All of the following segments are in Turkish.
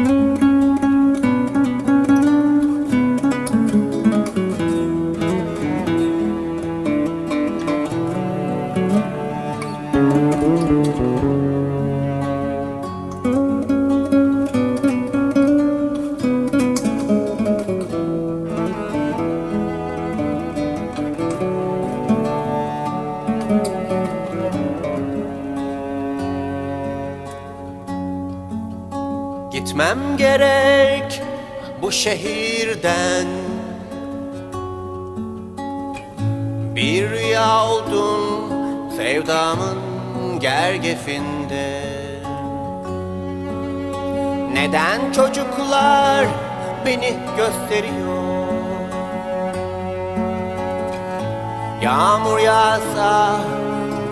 Música Gitmem gerek bu şehirden. Bir rüya oldum sevdamın gergefinde. Neden çocuklar beni gösteriyor? Yağmur yağsa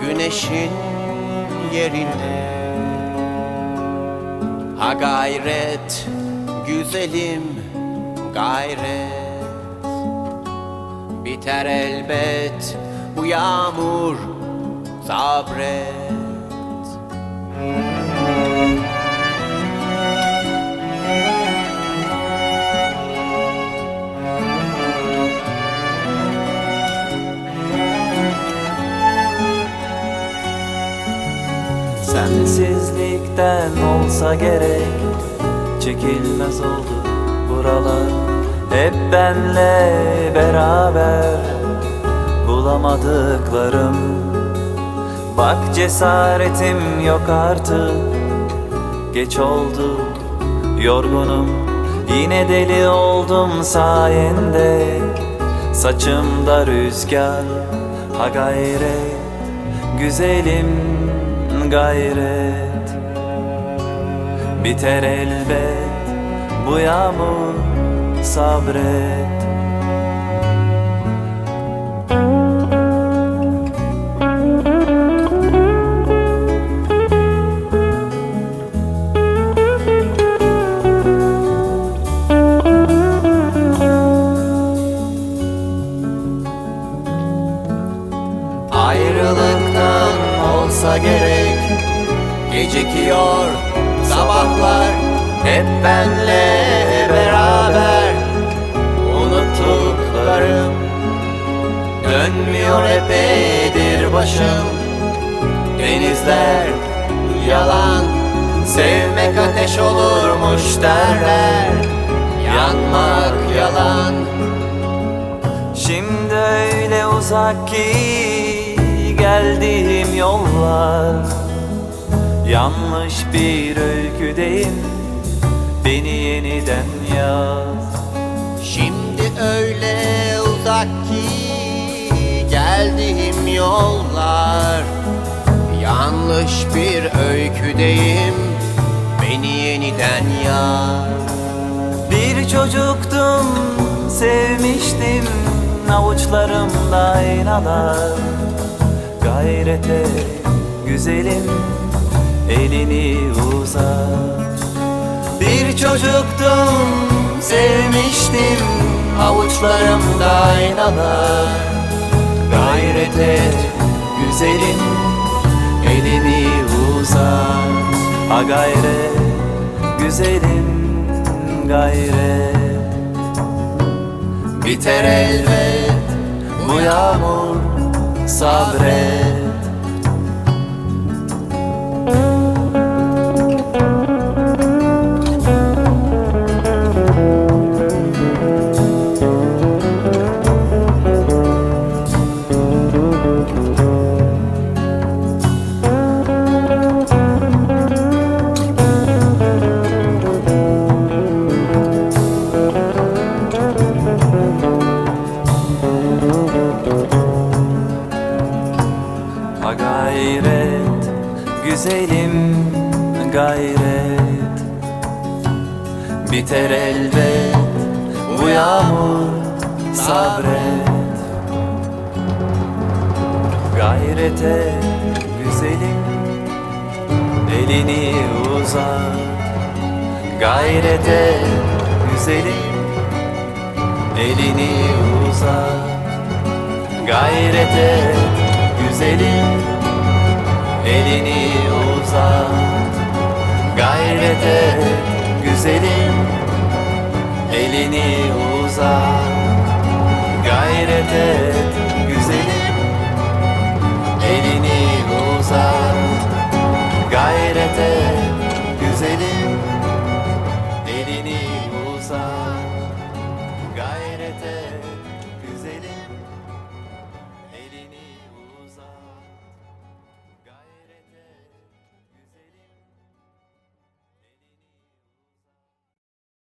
güneşin yerine Ha gayret güzelim gayret. Biter elbet bu yağmur sabret Sensizlikten olsa gerek. Çekilmez oldu buralar. Hep benle beraber Bulamadıklarım. Bak cesaretim yok artık. Geç oldu yorgunum. Yine deli oldum sayende. Saçımda rüzgar ha gayret. Güzelim gayret. Biter elbet bu yağmur sabret. Ayrılıktan olsa gerek Gecikiyor sabahlar Hep benle beraber. Unuttuklarım Dönmüyor epeydir başım. Denizler yalan Sevmek ateş olurmuş derler. Yanmak yalan. Şimdi öyle uzak ki geldiğim yollar Yanlış bir öyküdeyim Beni yeniden yaz. Şimdi öyle uzak ki geldiğim yollar. Yanlış bir öyküdeyim Beni yeniden yar Bir çocuktum sevmiştim. Avuçlarımda inalar Gayrete güzelim elini uzat. Bir çocuktum sevmiştim. Avuçlarımda aynalar. Gayret et Güzelim. Elini uzat. Ha gayret güzelim. Gayret. Biter elbet Bu yağmur sabret güzelim gayret. Biter elbet bu yağmur sabret. Gayrete güzelim elini uzat Gayrete güzelim elini uzat Gayrete güzelim elini uzak Gayret et güzelim Elini uzak Gayret et